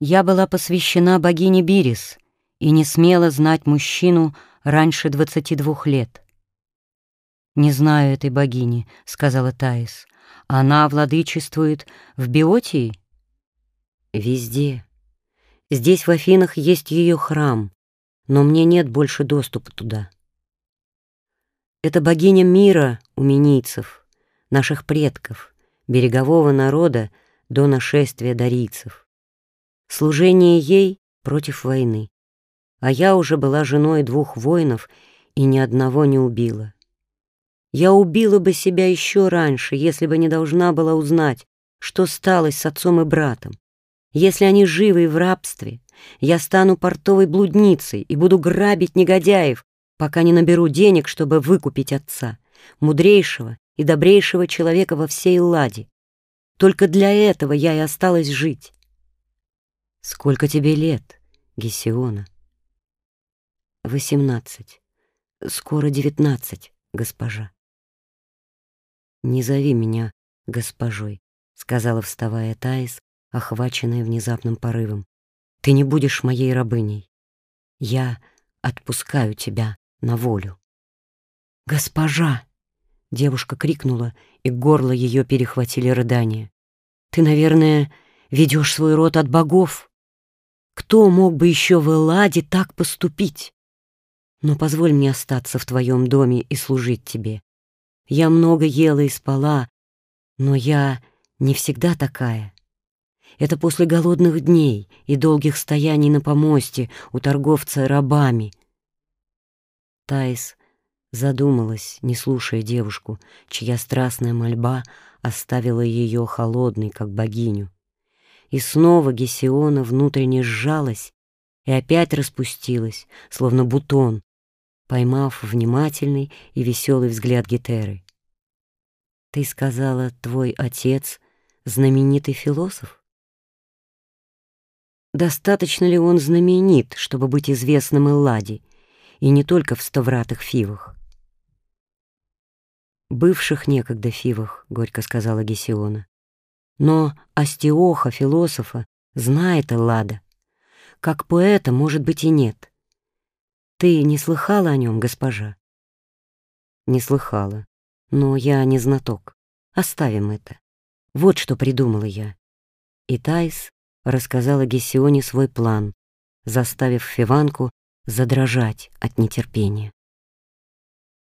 Я была посвящена богине Бирис и не смела знать мужчину раньше двадцати двух лет. «Не знаю этой богини», — сказала Таис. «Она владычествует в Биотии?» «Везде. Здесь, в Афинах, есть ее храм, но мне нет больше доступа туда. Это богиня мира у минийцев, наших предков, берегового народа до нашествия дарийцев. Служение ей против войны. А я уже была женой двух воинов и ни одного не убила. Я убила бы себя еще раньше, если бы не должна была узнать, что стало с отцом и братом. Если они живы и в рабстве, я стану портовой блудницей и буду грабить негодяев, пока не наберу денег, чтобы выкупить отца, мудрейшего и добрейшего человека во всей Ладе. Только для этого я и осталась жить. Сколько тебе лет, Гесиона? Восемнадцать. Скоро девятнадцать, госпожа. Не зови меня госпожой, сказала, вставая Таис, охваченная внезапным порывом. Ты не будешь моей рабыней. Я отпускаю тебя на волю. Госпожа! Девушка крикнула, и горло ее перехватили рыдания. Ты, наверное, ведешь свой род от богов. Кто мог бы еще в Элладе так поступить? Но позволь мне остаться в твоем доме и служить тебе. Я много ела и спала, но я не всегда такая. Это после голодных дней и долгих стояний на помосте у торговца рабами. Таис задумалась, не слушая девушку, чья страстная мольба оставила ее холодной, как богиню. И снова Гесиона внутренне сжалась и опять распустилась, словно бутон, поймав внимательный и веселый взгляд Гетеры. «Ты сказала, твой отец — знаменитый философ?» Достаточно ли он знаменит, чтобы быть известным Элладе, и не только в ставратых фивах? «Бывших некогда фивах», — горько сказала Гесиона. Но Астиоха, философа, знает Эллада. Как поэта, может быть, и нет. Ты не слыхала о нем, госпожа? Не слыхала, но я не знаток. Оставим это. Вот что придумала я. И Тайс рассказала Гесионе свой план, заставив Фиванку задрожать от нетерпения.